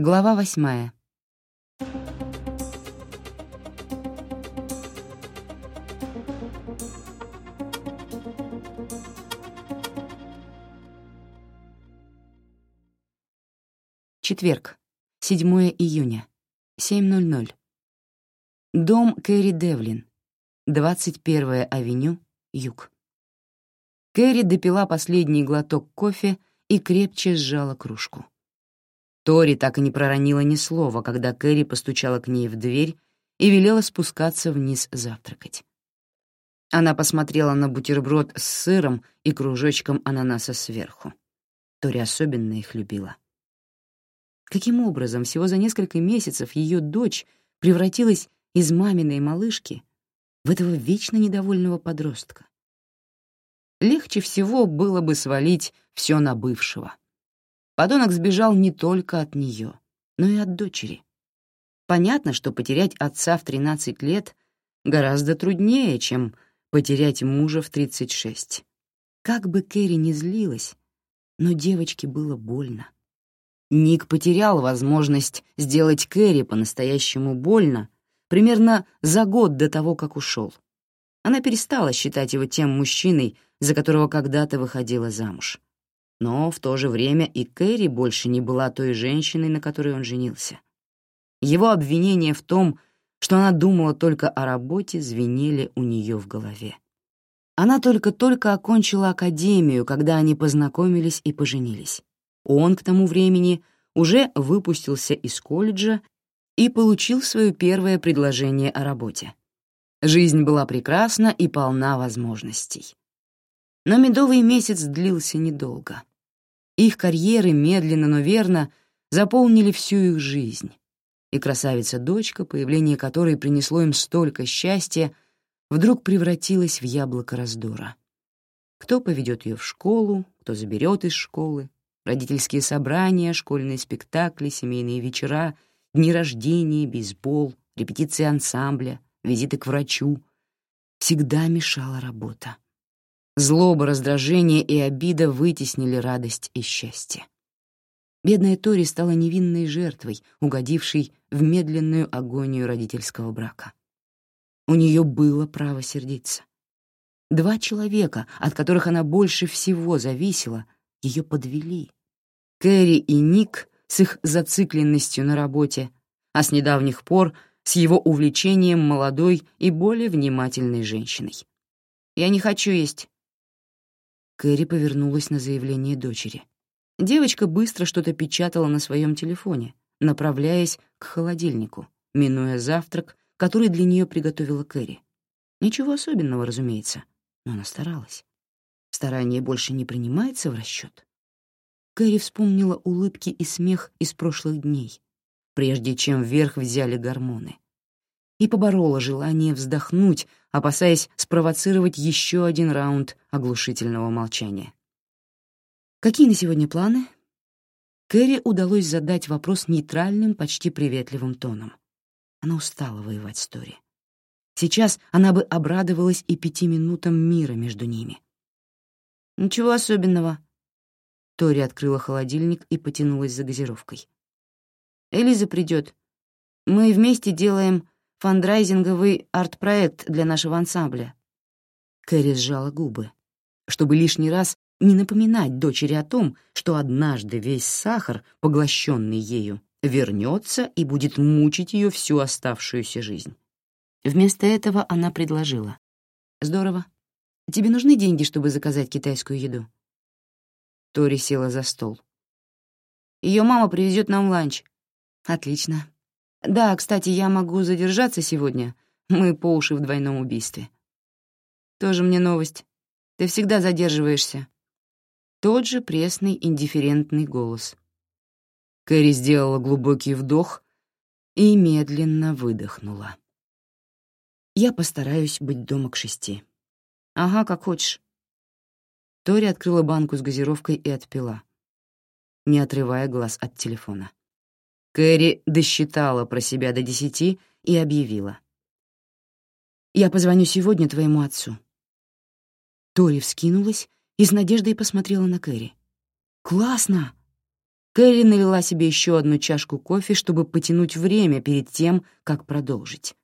Глава восьмая. Четверг, 7 июня, 7.00. Дом Кэрри Девлин, 21-я авеню, юг. Кэрри допила последний глоток кофе и крепче сжала кружку. Тори так и не проронила ни слова, когда Кэрри постучала к ней в дверь и велела спускаться вниз завтракать. Она посмотрела на бутерброд с сыром и кружочком ананаса сверху. Тори особенно их любила. Каким образом всего за несколько месяцев ее дочь превратилась из маминой малышки в этого вечно недовольного подростка? Легче всего было бы свалить все на бывшего — Подонок сбежал не только от нее, но и от дочери. Понятно, что потерять отца в 13 лет гораздо труднее, чем потерять мужа в 36. Как бы Кэрри ни злилась, но девочке было больно. Ник потерял возможность сделать Кэрри по-настоящему больно примерно за год до того, как ушел. Она перестала считать его тем мужчиной, за которого когда-то выходила замуж. Но в то же время и Кэрри больше не была той женщиной, на которой он женился. Его обвинения в том, что она думала только о работе, звенели у нее в голове. Она только-только окончила академию, когда они познакомились и поженились. Он к тому времени уже выпустился из колледжа и получил свое первое предложение о работе. Жизнь была прекрасна и полна возможностей. Но медовый месяц длился недолго. Их карьеры медленно, но верно заполнили всю их жизнь. И красавица-дочка, появление которой принесло им столько счастья, вдруг превратилась в яблоко раздора. Кто поведет ее в школу, кто заберет из школы, родительские собрания, школьные спектакли, семейные вечера, дни рождения, бейсбол, репетиции ансамбля, визиты к врачу. Всегда мешала работа. Злоба, раздражение и обида вытеснили радость и счастье. Бедная Тори стала невинной жертвой, угодившей в медленную агонию родительского брака. У нее было право сердиться. Два человека, от которых она больше всего зависела, ее подвели. Кэрри и Ник с их зацикленностью на работе, а с недавних пор с его увлечением молодой и более внимательной женщиной. «Я не хочу есть», Кэрри повернулась на заявление дочери. Девочка быстро что-то печатала на своем телефоне, направляясь к холодильнику, минуя завтрак, который для нее приготовила Кэрри. Ничего особенного, разумеется, но она старалась. Старание больше не принимается в расчет. Кэрри вспомнила улыбки и смех из прошлых дней, прежде чем вверх взяли гормоны и поборола желание вздохнуть, опасаясь спровоцировать еще один раунд оглушительного молчания. «Какие на сегодня планы?» Кэрри удалось задать вопрос нейтральным, почти приветливым тоном. Она устала воевать с Тори. Сейчас она бы обрадовалась и пяти минутам мира между ними. «Ничего особенного». Тори открыла холодильник и потянулась за газировкой. «Элиза придет. Мы вместе делаем фандрайзинговый арт-проект для нашего ансамбля». Кэрри сжала губы, чтобы лишний раз не напоминать дочери о том, что однажды весь сахар, поглощенный ею, вернется и будет мучить ее всю оставшуюся жизнь. Вместо этого она предложила. «Здорово. Тебе нужны деньги, чтобы заказать китайскую еду?» Тори села за стол. Ее мама привезет нам ланч. Отлично. Да, кстати, я могу задержаться сегодня. Мы по уши в двойном убийстве. Тоже мне новость. Ты всегда задерживаешься. Тот же пресный, индифферентный голос. Кэрри сделала глубокий вдох и медленно выдохнула. Я постараюсь быть дома к шести. Ага, как хочешь. Тори открыла банку с газировкой и отпила, не отрывая глаз от телефона. Кэрри досчитала про себя до десяти и объявила. «Я позвоню сегодня твоему отцу». Тори вскинулась и с надеждой посмотрела на Кэрри. «Классно!» Кэрри налила себе еще одну чашку кофе, чтобы потянуть время перед тем, как продолжить.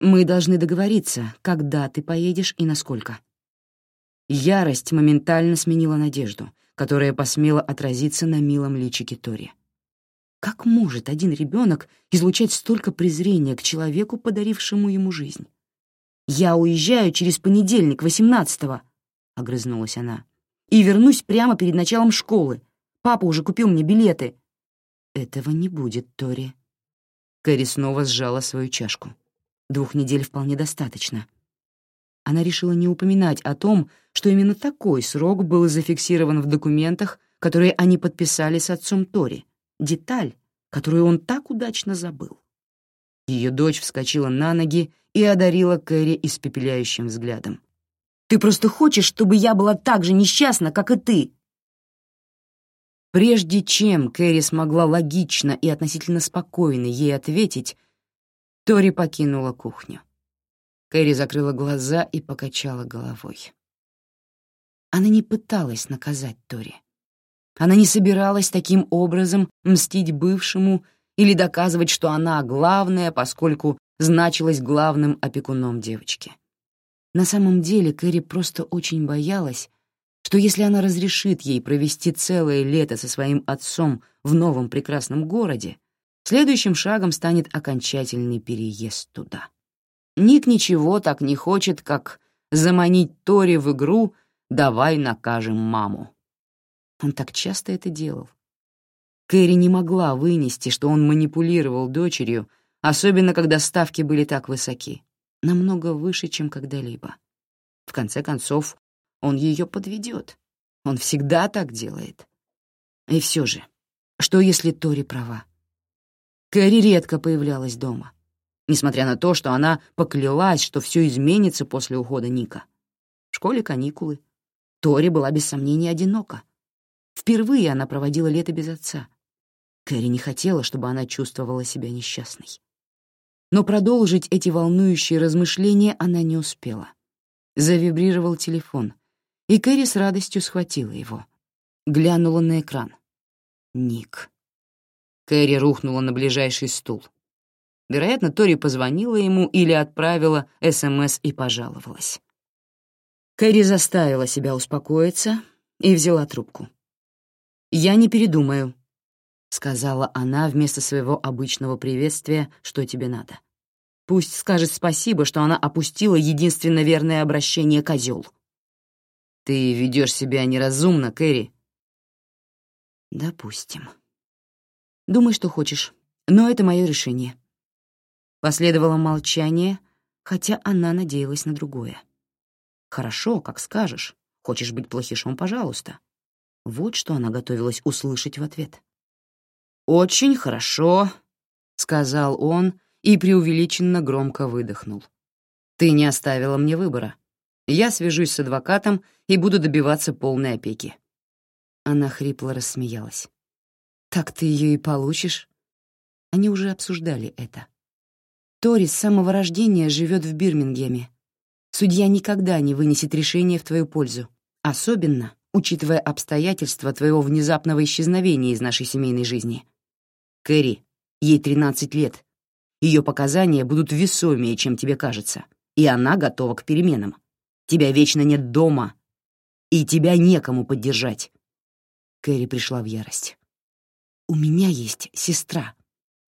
«Мы должны договориться, когда ты поедешь и насколько». Ярость моментально сменила надежду, которая посмела отразиться на милом личике Тори. Как может один ребенок излучать столько презрения к человеку, подарившему ему жизнь? «Я уезжаю через понедельник, восемнадцатого», — огрызнулась она, «и вернусь прямо перед началом школы. Папа уже купил мне билеты». «Этого не будет, Тори». Кэрри снова сжала свою чашку. Двух недель вполне достаточно. Она решила не упоминать о том, что именно такой срок был зафиксирован в документах, которые они подписали с отцом Тори. Деталь, которую он так удачно забыл. Ее дочь вскочила на ноги и одарила Кэрри испепеляющим взглядом. «Ты просто хочешь, чтобы я была так же несчастна, как и ты!» Прежде чем Кэрри смогла логично и относительно спокойно ей ответить, Тори покинула кухню. Кэрри закрыла глаза и покачала головой. Она не пыталась наказать Тори. Она не собиралась таким образом мстить бывшему или доказывать, что она главная, поскольку значилась главным опекуном девочки. На самом деле Кэрри просто очень боялась, что если она разрешит ей провести целое лето со своим отцом в новом прекрасном городе, следующим шагом станет окончательный переезд туда. Ник ничего так не хочет, как заманить Тори в игру «давай накажем маму». Он так часто это делал. Кэрри не могла вынести, что он манипулировал дочерью, особенно когда ставки были так высоки, намного выше, чем когда-либо. В конце концов, он ее подведет. Он всегда так делает. И все же, что если Тори права? Кэрри редко появлялась дома, несмотря на то, что она поклялась, что все изменится после ухода Ника. В школе каникулы. Тори была без сомнения одинока. Впервые она проводила лето без отца. Кэрри не хотела, чтобы она чувствовала себя несчастной. Но продолжить эти волнующие размышления она не успела. Завибрировал телефон — и Кэрри с радостью схватила его. Глянула на экран. Ник. Кэрри рухнула на ближайший стул. Вероятно, Тори позвонила ему или отправила СМС и пожаловалась. Кэрри заставила себя успокоиться и взяла трубку. «Я не передумаю», — сказала она вместо своего обычного приветствия «что тебе надо». Пусть скажет спасибо, что она опустила единственно верное обращение козел. Ты ведешь себя неразумно, Кэрри. Допустим. Думай, что хочешь, но это мое решение. Последовало молчание, хотя она надеялась на другое. Хорошо, как скажешь. Хочешь быть плохишом, пожалуйста. Вот что она готовилась услышать в ответ. «Очень хорошо», — сказал он и преувеличенно громко выдохнул. «Ты не оставила мне выбора. Я свяжусь с адвокатом и буду добиваться полной опеки». Она хрипло рассмеялась. «Так ты ее и получишь?» Они уже обсуждали это. Тори с самого рождения живет в Бирмингеме. Судья никогда не вынесет решение в твою пользу, особенно учитывая обстоятельства твоего внезапного исчезновения из нашей семейной жизни. Кэрри, ей 13 лет. Ее показания будут весомее, чем тебе кажется, и она готова к переменам. Тебя вечно нет дома, и тебя некому поддержать. Кэрри пришла в ярость. У меня есть сестра,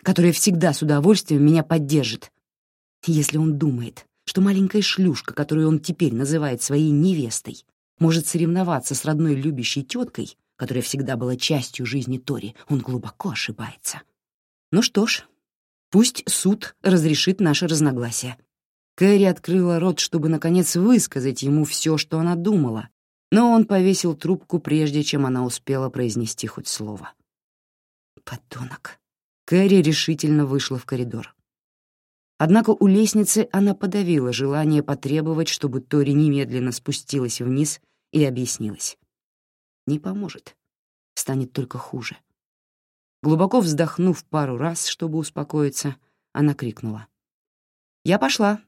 которая всегда с удовольствием меня поддержит. Если он думает, что маленькая шлюшка, которую он теперь называет своей невестой, может соревноваться с родной любящей теткой, которая всегда была частью жизни Тори, он глубоко ошибается. Ну что ж, пусть суд разрешит наше разногласие. Кэрри открыла рот, чтобы, наконец, высказать ему все, что она думала, но он повесил трубку, прежде чем она успела произнести хоть слово. «Подонок». Кэрри решительно вышла в коридор. Однако у лестницы она подавила желание потребовать, чтобы Тори немедленно спустилась вниз и объяснилась. Не поможет. Станет только хуже. Глубоко вздохнув пару раз, чтобы успокоиться, она крикнула. «Я пошла.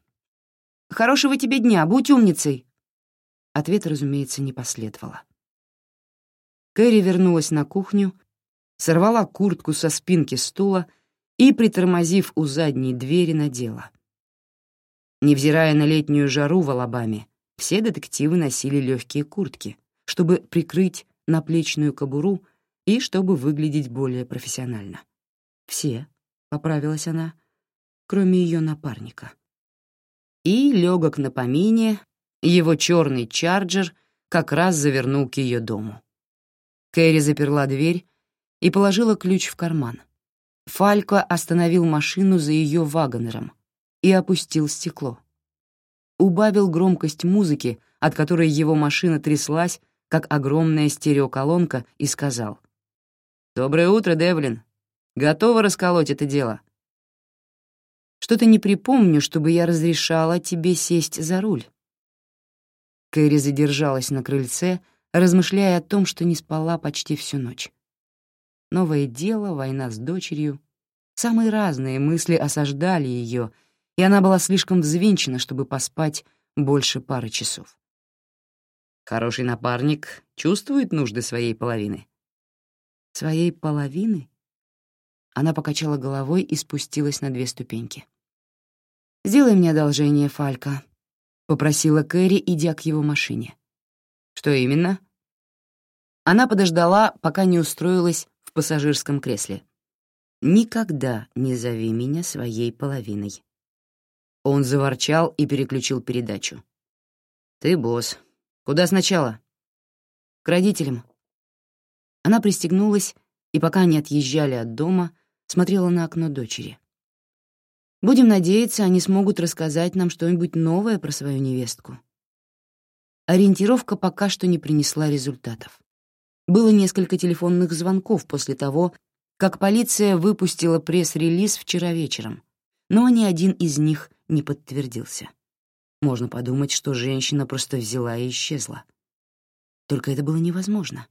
Хорошего тебе дня, будь умницей!» Ответа, разумеется, не последовало. Кэрри вернулась на кухню сорвала куртку со спинки стула и, притормозив у задней двери, надела. Невзирая на летнюю жару в Алабаме, все детективы носили легкие куртки, чтобы прикрыть наплечную кобуру и чтобы выглядеть более профессионально. «Все», — поправилась она, — «кроме ее напарника». И, легок на помине, его черный чарджер как раз завернул к ее дому. Кэрри заперла дверь и положила ключ в карман. Фалько остановил машину за ее вагонером и опустил стекло. Убавил громкость музыки, от которой его машина тряслась, как огромная стереоколонка, и сказал. «Доброе утро, Девлин. Готова расколоть это дело?» «Что-то не припомню, чтобы я разрешала тебе сесть за руль». Кэрри задержалась на крыльце, размышляя о том, что не спала почти всю ночь. Новое дело, война с дочерью. Самые разные мысли осаждали ее, и она была слишком взвинчена, чтобы поспать больше пары часов. Хороший напарник чувствует нужды своей половины. Своей половины? Она покачала головой и спустилась на две ступеньки. «Сделай мне одолжение, Фалька», — попросила Кэрри, идя к его машине. «Что именно?» Она подождала, пока не устроилась в пассажирском кресле. «Никогда не зови меня своей половиной». Он заворчал и переключил передачу. «Ты босс. Куда сначала?» «К родителям». Она пристегнулась и, пока они отъезжали от дома, смотрела на окно дочери. «Будем надеяться, они смогут рассказать нам что-нибудь новое про свою невестку». Ориентировка пока что не принесла результатов. Было несколько телефонных звонков после того, как полиция выпустила пресс-релиз вчера вечером, но ни один из них не подтвердился. Можно подумать, что женщина просто взяла и исчезла. Только это было невозможно.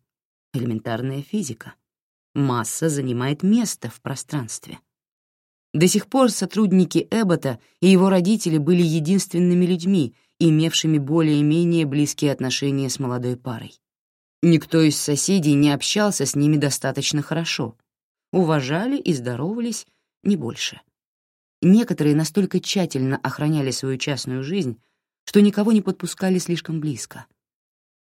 Элементарная физика. Масса занимает место в пространстве. До сих пор сотрудники Эббота и его родители были единственными людьми, имевшими более-менее близкие отношения с молодой парой. Никто из соседей не общался с ними достаточно хорошо. Уважали и здоровались не больше. Некоторые настолько тщательно охраняли свою частную жизнь, что никого не подпускали слишком близко.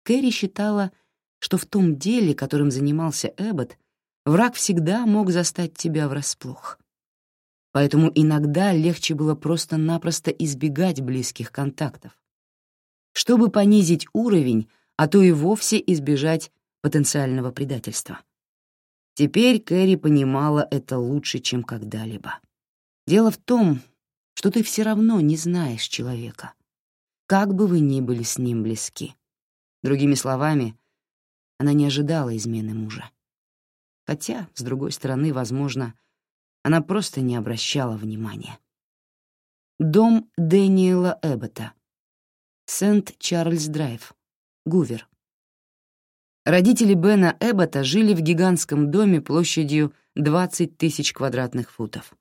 Кэрри считала, что в том деле, которым занимался Эббот, враг всегда мог застать тебя врасплох. Поэтому иногда легче было просто-напросто избегать близких контактов. Чтобы понизить уровень, а то и вовсе избежать потенциального предательства. Теперь Кэрри понимала это лучше, чем когда-либо. Дело в том, что ты все равно не знаешь человека, как бы вы ни были с ним близки. Другими словами, она не ожидала измены мужа. Хотя, с другой стороны, возможно, она просто не обращала внимания. Дом Дэниела Эббота. Сент-Чарльз-Драйв. Гувер. Родители Бена Эббота жили в гигантском доме площадью 20 тысяч квадратных футов.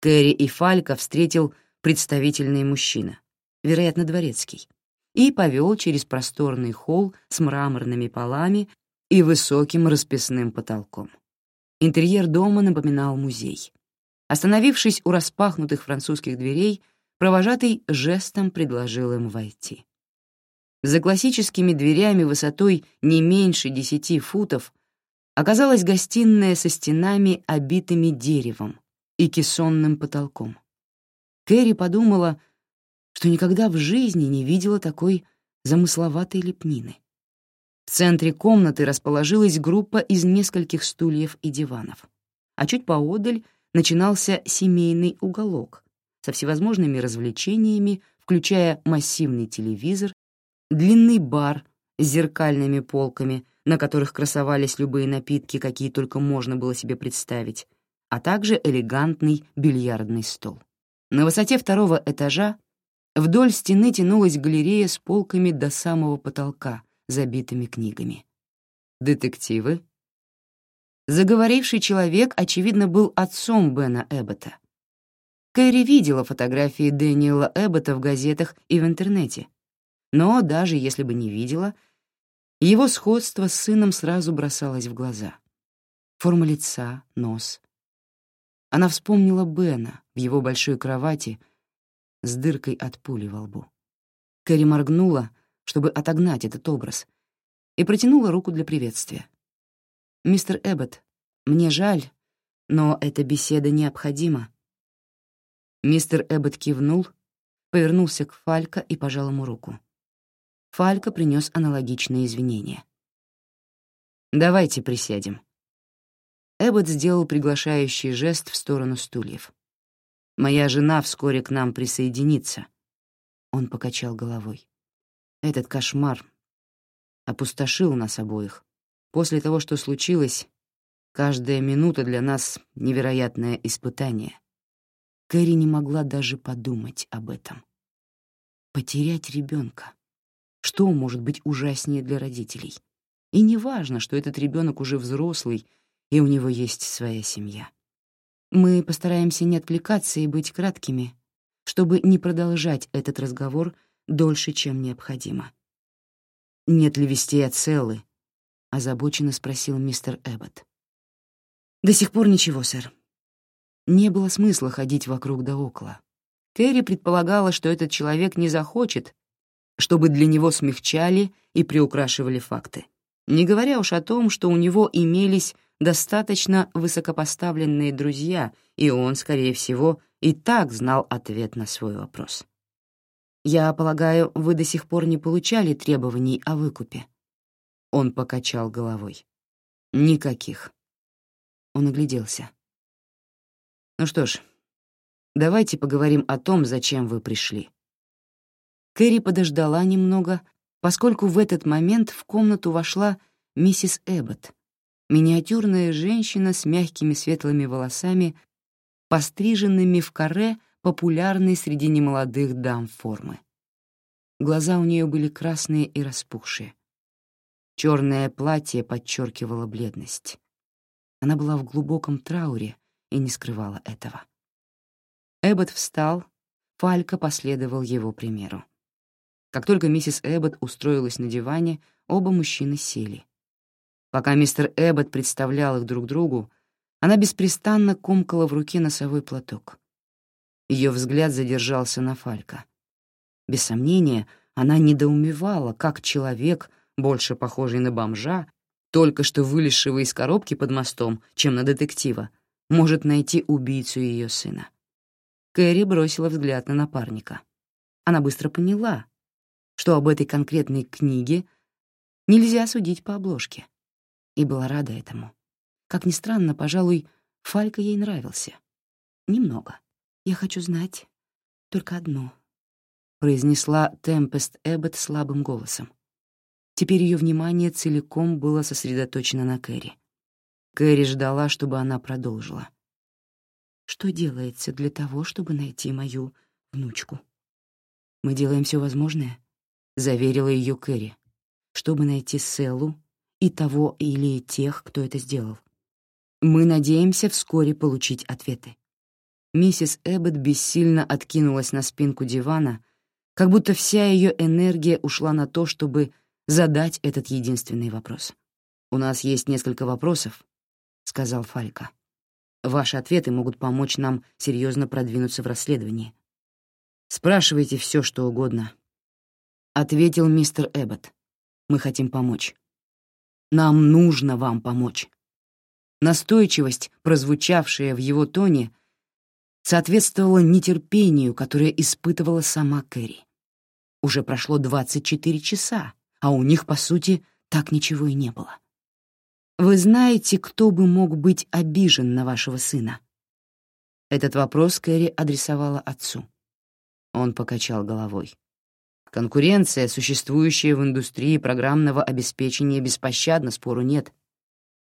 Кэрри и Фалька встретил представительный мужчина, вероятно, дворецкий, и повел через просторный холл с мраморными полами и высоким расписным потолком. Интерьер дома напоминал музей. Остановившись у распахнутых французских дверей, провожатый жестом предложил им войти. За классическими дверями высотой не меньше десяти футов оказалась гостиная со стенами, обитыми деревом и кессонным потолком. Кэрри подумала, что никогда в жизни не видела такой замысловатой лепнины. В центре комнаты расположилась группа из нескольких стульев и диванов, а чуть поодаль начинался семейный уголок со всевозможными развлечениями, включая массивный телевизор длинный бар с зеркальными полками, на которых красовались любые напитки, какие только можно было себе представить, а также элегантный бильярдный стол. На высоте второго этажа вдоль стены тянулась галерея с полками до самого потолка, забитыми книгами. Детективы. Заговоривший человек, очевидно, был отцом Бена Эббота. Кэрри видела фотографии Дэниела Эббота в газетах и в интернете, но даже если бы не видела, его сходство с сыном сразу бросалось в глаза. форма лица, нос. Она вспомнила Бена в его большой кровати с дыркой от пули во лбу. Кэрри моргнула, чтобы отогнать этот образ, и протянула руку для приветствия. «Мистер Эббот, мне жаль, но эта беседа необходима». Мистер Эббот кивнул, повернулся к Фалька и пожал ему руку. Фалька принес аналогичные извинения. «Давайте присядем». Эббот сделал приглашающий жест в сторону стульев. «Моя жена вскоре к нам присоединится». Он покачал головой. «Этот кошмар опустошил нас обоих. После того, что случилось, каждая минута для нас — невероятное испытание. Кэрри не могла даже подумать об этом. Потерять ребенка. Что может быть ужаснее для родителей? И не важно, что этот ребенок уже взрослый, и у него есть своя семья. Мы постараемся не отвлекаться и быть краткими, чтобы не продолжать этот разговор дольше, чем необходимо. «Нет ли вестей от Селлы?» — озабоченно спросил мистер Эббот. «До сих пор ничего, сэр». Не было смысла ходить вокруг да около. Кэрри предполагала, что этот человек не захочет, чтобы для него смягчали и приукрашивали факты. Не говоря уж о том, что у него имелись достаточно высокопоставленные друзья, и он, скорее всего, и так знал ответ на свой вопрос. «Я полагаю, вы до сих пор не получали требований о выкупе?» Он покачал головой. «Никаких». Он огляделся. «Ну что ж, давайте поговорим о том, зачем вы пришли». Кэрри подождала немного, поскольку в этот момент в комнату вошла миссис Эббот, миниатюрная женщина с мягкими светлыми волосами, постриженными в каре популярной среди немолодых дам формы. Глаза у нее были красные и распухшие. Черное платье подчеркивало бледность. Она была в глубоком трауре и не скрывала этого. Эббот встал, Фалька последовал его примеру. Как только миссис Эббот устроилась на диване, оба мужчины сели. Пока мистер Эббот представлял их друг другу, она беспрестанно комкала в руке носовой платок. Ее взгляд задержался на Фалька. Без сомнения, она недоумевала, как человек, больше похожий на бомжа, только что вылезшего из коробки под мостом, чем на детектива, может найти убийцу ее сына. Кэрри бросила взгляд на напарника. Она быстро поняла, что об этой конкретной книге нельзя судить по обложке, и была рада этому. Как ни странно, пожалуй, Фалька ей нравился. Немного. «Я хочу знать только одно», — произнесла Темпест Эббот слабым голосом. Теперь ее внимание целиком было сосредоточено на Кэрри. Кэрри ждала, чтобы она продолжила. «Что делается для того, чтобы найти мою внучку?» «Мы делаем все возможное», заверила ее Кэрри, чтобы найти Селлу и того или тех, кто это сделал. Мы надеемся вскоре получить ответы. Миссис Эббот бессильно откинулась на спинку дивана, как будто вся ее энергия ушла на то, чтобы задать этот единственный вопрос. «У нас есть несколько вопросов», — сказал Фалька. «Ваши ответы могут помочь нам серьезно продвинуться в расследовании. Спрашивайте все, что угодно, ответил мистер Эббот. «Мы хотим помочь. Нам нужно вам помочь». Настойчивость, прозвучавшая в его тоне, соответствовала нетерпению, которое испытывала сама Кэрри. Уже прошло 24 часа, а у них, по сути, так ничего и не было. «Вы знаете, кто бы мог быть обижен на вашего сына?» Этот вопрос Кэрри адресовала отцу. Он покачал головой. Конкуренция, существующая в индустрии программного обеспечения, беспощадна, спору нет.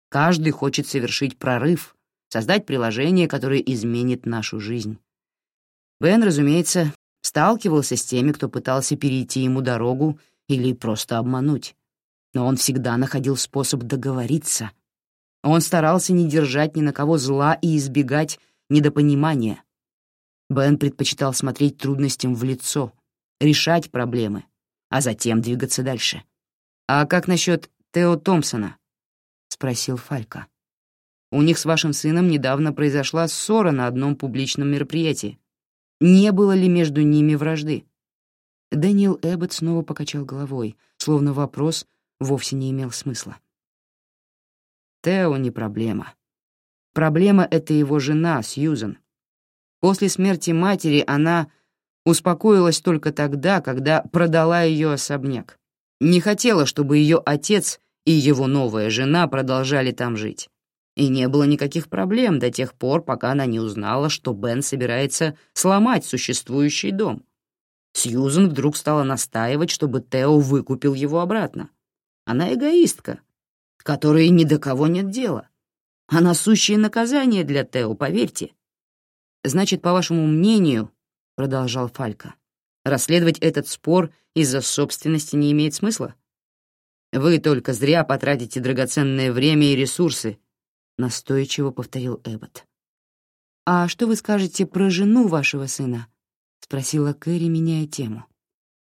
Каждый хочет совершить прорыв, создать приложение, которое изменит нашу жизнь. Бен, разумеется, сталкивался с теми, кто пытался перейти ему дорогу или просто обмануть. Но он всегда находил способ договориться. Он старался не держать ни на кого зла и избегать недопонимания. Бен предпочитал смотреть трудностям в лицо — решать проблемы, а затем двигаться дальше. «А как насчет Тео Томпсона?» — спросил Фалька. У них с вашим сыном недавно произошла ссора на одном публичном мероприятии. Не было ли между ними вражды?» Дэниел Эббот снова покачал головой, словно вопрос вовсе не имел смысла. «Тео не проблема. Проблема — это его жена, Сьюзен. После смерти матери она успокоилась только тогда, когда продала ее особняк. Не хотела, чтобы ее отец и его новая жена продолжали там жить. И не было никаких проблем до тех пор, пока она не узнала, что Бен собирается сломать существующий дом. Сьюзен вдруг стала настаивать, чтобы Тео выкупил его обратно. Она эгоистка, которой ни до кого нет дела. Она сущее наказание для Тео, поверьте. Значит, по вашему мнению, — продолжал Фалька, — расследовать этот спор из-за собственности не имеет смысла? Вы только зря потратите драгоценное время и ресурсы, — настойчиво повторил Эббот. «А что вы скажете про жену вашего сына?» — спросила Кэрри, меняя тему.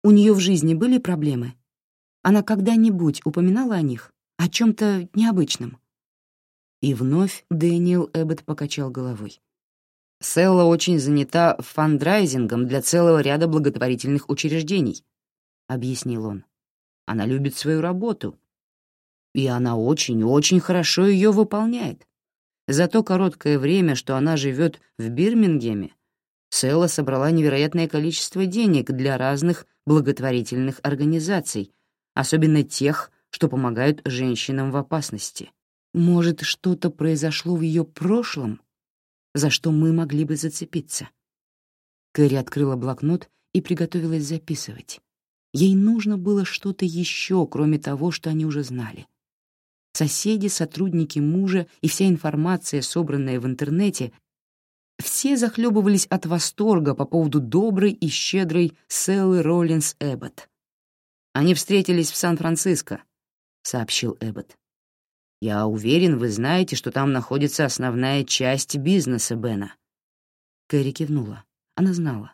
«У нее в жизни были проблемы? Она когда-нибудь упоминала о них, о чем то необычном?» И вновь Дэниел Эббот покачал головой. Селла очень занята фандрайзингом для целого ряда благотворительных учреждений, — объяснил он. Она любит свою работу и она очень-очень хорошо ее выполняет. За то короткое время, что она живет в Бирмингеме, Села собрала невероятное количество денег для разных благотворительных организаций, особенно тех, что помогают женщинам в опасности. Может, что-то произошло в ее прошлом, за что мы могли бы зацепиться? Кэрри открыла блокнот и приготовилась записывать. Ей нужно было что-то еще, кроме того, что они уже знали. Соседи, сотрудники мужа и вся информация, собранная в интернете, все захлебывались от восторга по поводу доброй и щедрой Селлы Роллинс Эббот. «Они встретились в Сан-Франциско», — сообщил Эббот. «Я уверен, вы знаете, что там находится основная часть бизнеса Бена». Кэрри кивнула. Она знала.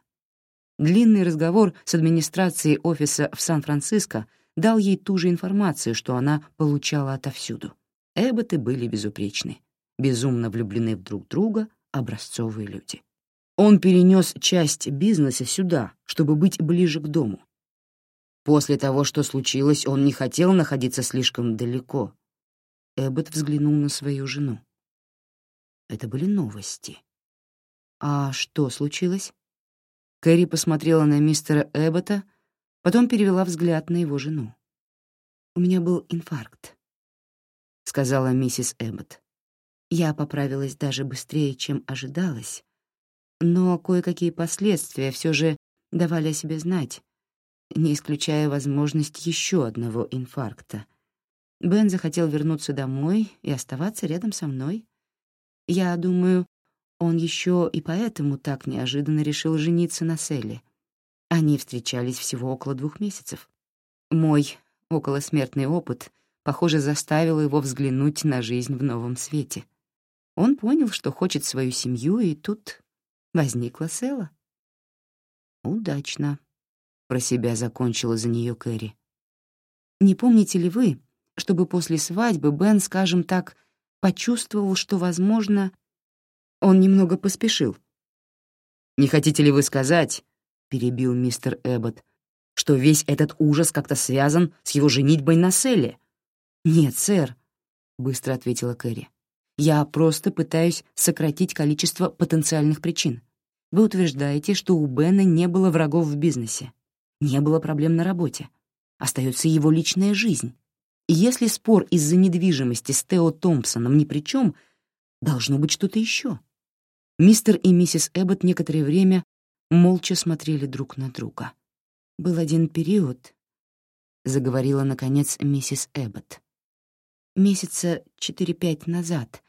Длинный разговор с администрацией офиса в Сан-Франциско — дал ей ту же информацию, что она получала отовсюду. Эбботы были безупречны, безумно влюблены в друг друга, образцовые люди. Он перенес часть бизнеса сюда, чтобы быть ближе к дому. После того, что случилось, он не хотел находиться слишком далеко. Эббот взглянул на свою жену. Это были новости. А что случилось? Кэрри посмотрела на мистера Эббота, Потом перевела взгляд на его жену. «У меня был инфаркт», — сказала миссис Эббот. Я поправилась даже быстрее, чем ожидалось, но кое-какие последствия все же давали о себе знать, не исключая возможность еще одного инфаркта. Бен захотел вернуться домой и оставаться рядом со мной. Я думаю, он еще и поэтому так неожиданно решил жениться на Селли. Они встречались всего около двух месяцев. Мой околосмертный опыт, похоже, заставил его взглянуть на жизнь в новом свете. Он понял, что хочет свою семью, и тут возникла Села. «Удачно», — про себя закончила за нее Кэрри. «Не помните ли вы, чтобы после свадьбы Бен, скажем так, почувствовал, что, возможно, он немного поспешил?» «Не хотите ли вы сказать, — перебил мистер Эббот, «что весь этот ужас как-то связан с его женитьбой на Селле». «Нет, сэр», — быстро ответила Кэрри. «Я просто пытаюсь сократить количество потенциальных причин. Вы утверждаете, что у Бена не было врагов в бизнесе, не было проблем на работе. Остается его личная жизнь. Если спор из-за недвижимости с Тео Томпсоном ни при чем, должно быть что-то еще». Мистер и миссис Эббот некоторое время молча смотрели друг на друга. Был один период, — заговорила, наконец, миссис Эббот. Месяца четыре-пять назад.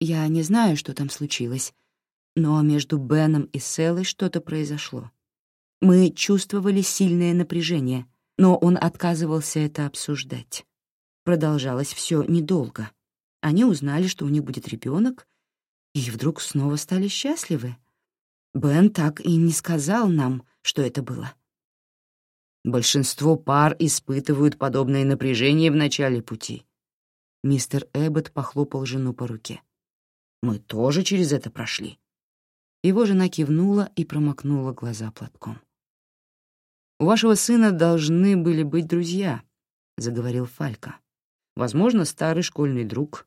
Я не знаю, что там случилось, но между Беном и Селлой что-то произошло. Мы чувствовали сильное напряжение, но он отказывался это обсуждать. Продолжалось все недолго. Они узнали, что у них будет ребенок, и вдруг снова стали счастливы. Бен так и не сказал нам, что это было. Большинство пар испытывают подобное напряжение в начале пути. Мистер Эббот похлопал жену по руке. Мы тоже через это прошли». Его жена кивнула и промокнула глаза платком. «У вашего сына должны были быть друзья», — заговорил Фалька. «Возможно, старый школьный друг.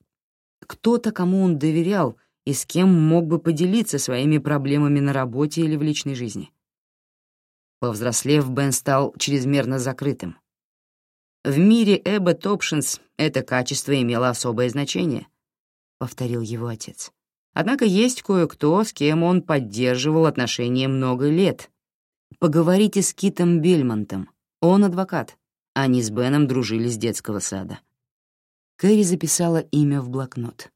Кто-то, кому он доверял и с кем мог бы поделиться своими проблемами на работе или в личной жизни. Повзрослев, Бен стал чрезмерно закрытым. В мире Эббот Опшенс это качество имело особое значение, — повторил его отец. Однако есть кое-кто, с кем он поддерживал отношения много лет. Поговорите с Китом Бельмонтом. Он адвокат. Они с Беном дружили с детского сада. Кэрри записала имя в блокнот.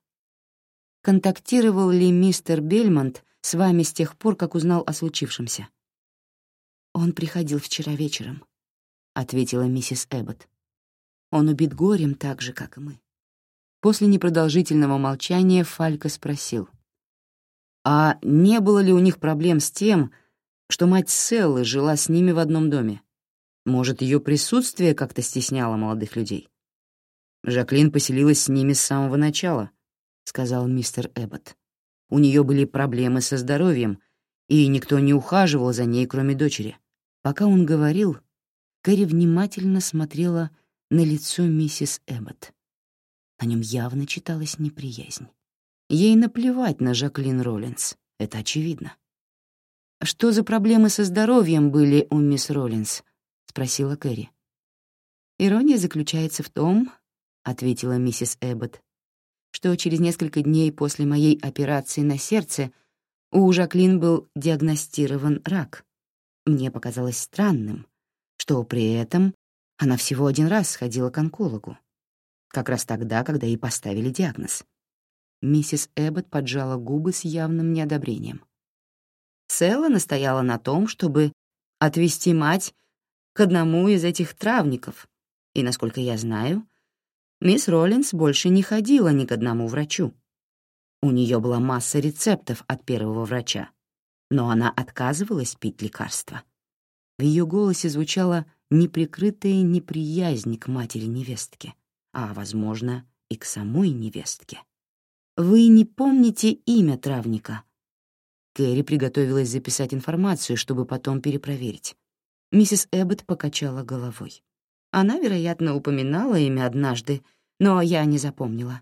«Контактировал ли мистер Бельмонт с вами с тех пор, как узнал о случившемся?» «Он приходил вчера вечером», — ответила миссис Эббот. «Он убит горем так же, как и мы». После непродолжительного молчания Фалька спросил. «А не было ли у них проблем с тем, что мать Селлы жила с ними в одном доме? Может, ее присутствие как-то стесняло молодых людей?» «Жаклин поселилась с ними с самого начала», — сказал мистер Эббот. «У нее были проблемы со здоровьем, и никто не ухаживал за ней, кроме дочери». Пока он говорил, Кэрри внимательно смотрела на лицо миссис Эббот. На нем явно читалась неприязнь. Ей наплевать на Жаклин Роллинс, это очевидно. «Что за проблемы со здоровьем были у мисс Роллинс?» — спросила Кэрри. «Ирония заключается в том, — ответила миссис Эббот, «что через несколько дней после моей операции на сердце у Жаклин был диагностирован рак. Мне показалось странным, что при этом она всего один раз сходила к онкологу как раз тогда, когда ей поставили диагноз. Миссис Эббот поджала губы с явным неодобрением. Селла настояла на том, чтобы отвезти мать к одному из этих травников, и, насколько я знаю, мисс Роллинс больше не ходила ни к одному врачу. У нее была масса рецептов от первого врача, но она отказывалась пить лекарства. В ее голосе звучала неприкрытая неприязнь к матери невестки а, возможно, и к самой невестке. «Вы не помните имя травника?» Кэрри приготовилась записать информацию, чтобы потом перепроверить. Миссис Эббот покачала головой. Она, вероятно, упоминала имя однажды, но я не запомнила.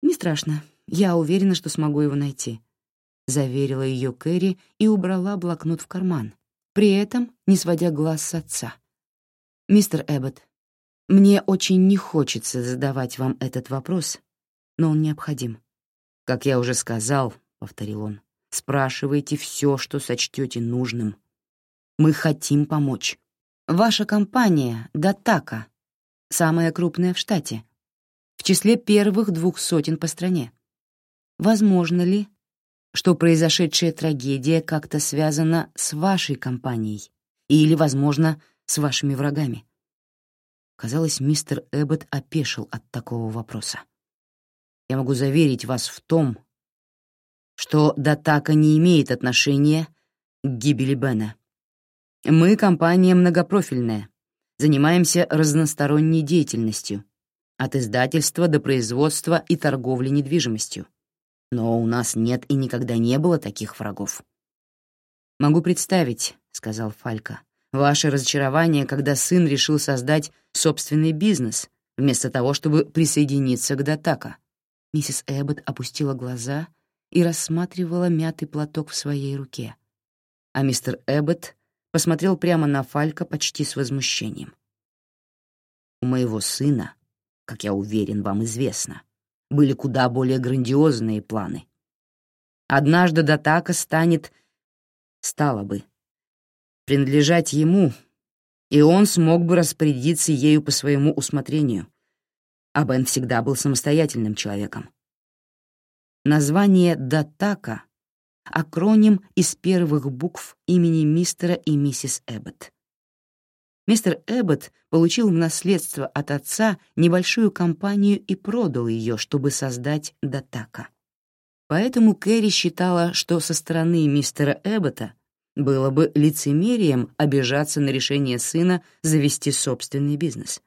«Не страшно, я уверена, что смогу его найти», — заверила ее Кэрри и убрала блокнот в карман, при этом не сводя глаз с отца. «Мистер Эббот, мне очень не хочется задавать вам этот вопрос, но он необходим. Как я уже сказал, — повторил он, — спрашивайте все, что сочтете нужным. Мы хотим помочь. Ваша компания — Датака, самая крупная в штате, в числе первых двух сотен по стране. Возможно ли, что произошедшая трагедия как-то связана с вашей компанией или, возможно, с вашими врагами? Казалось, мистер Эббот опешил от такого вопроса. «Я могу заверить вас в том, что Датака не имеет отношения к гибели Бена. Мы компания многопрофильная, занимаемся разносторонней деятельностью, от издательства до производства и торговли недвижимостью. Но у нас нет и никогда не было таких врагов. «Могу представить», — сказал Фалька, Ваше разочарование, когда сын решил создать собственный бизнес, вместо того, чтобы присоединиться к Датака. Миссис Эббот опустила глаза и рассматривала мятый платок в своей руке. А мистер Эббот посмотрел прямо на Фалька почти с возмущением. «У моего сына, как я уверен, вам известно, были куда более грандиозные планы. Однажды Датака станет... стало бы принадлежать ему, и он смог бы распорядиться ею по своему усмотрению. А Бен всегда был самостоятельным человеком. Название «Датака» — акроним из первых букв имени мистера и миссис Эббот. Мистер Эббот получил в наследство от отца небольшую компанию и продал ее, чтобы создать Датака. Поэтому Кэрри считала, что со стороны мистера Эббота было бы лицемерием обижаться на решение сына завести собственный бизнес.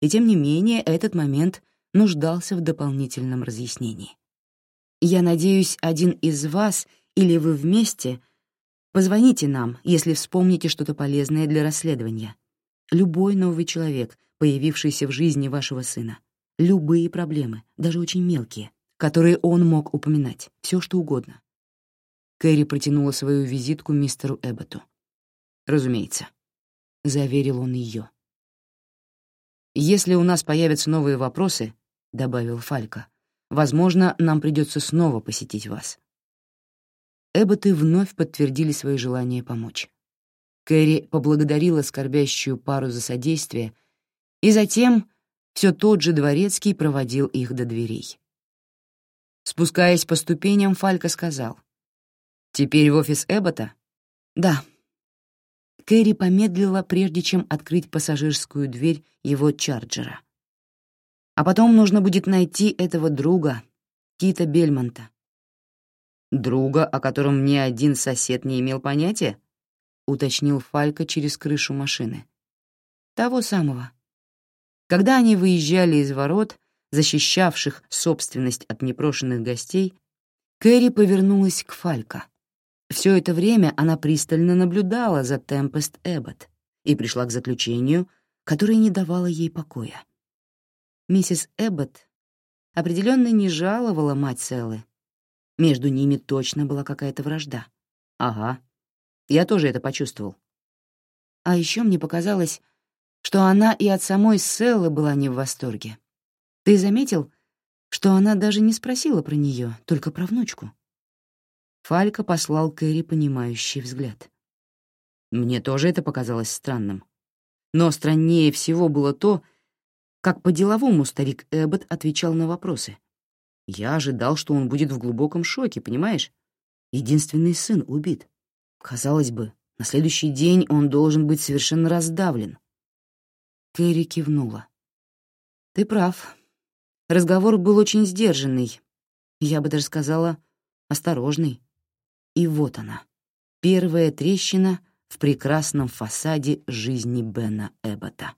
И тем не менее этот момент нуждался в дополнительном разъяснении. Я надеюсь, один из вас или вы вместе позвоните нам, если вспомните что-то полезное для расследования. Любой новый человек, появившийся в жизни вашего сына. Любые проблемы, даже очень мелкие, которые он мог упоминать, все что угодно. Кэрри протянула свою визитку мистеру Эбботу. «Разумеется», — заверил он ее. «Если у нас появятся новые вопросы», — добавил Фалька, «возможно, нам придется снова посетить вас». Эбботы вновь подтвердили свое желание помочь. Кэрри поблагодарила скорбящую пару за содействие, и затем все тот же дворецкий проводил их до дверей. Спускаясь по ступеням, Фалька сказал. «Теперь в офис Эббота?» «Да». Кэрри помедлила, прежде чем открыть пассажирскую дверь его чарджера. «А потом нужно будет найти этого друга, Кита Бельмонта». «Друга, о котором ни один сосед не имел понятия?» — уточнил Фалька через крышу машины. «Того самого». Когда они выезжали из ворот, защищавших собственность от непрошенных гостей, Кэрри повернулась к Фалька. Все это время она пристально наблюдала за Темпест Эббот и пришла к заключению, которое не давало ей покоя. Миссис Эббот определенно не жаловала мать Селлы. Между ними точно была какая-то вражда. Ага, я тоже это почувствовал. А еще мне показалось, что она и от самой Селлы была не в восторге. Ты заметил, что она даже не спросила про нее, только про внучку? Фалька послал Кэрри понимающий взгляд. Мне тоже это показалось странным. Но страннее всего было то, как по-деловому старик Эббот отвечал на вопросы. Я ожидал, что он будет в глубоком шоке, понимаешь? Единственный сын убит. Казалось бы, на следующий день он должен быть совершенно раздавлен. Кэрри кивнула. «Ты прав. Разговор был очень сдержанный. Я бы даже сказала, осторожный. И вот она, первая трещина в прекрасном фасаде жизни Бена Эббота.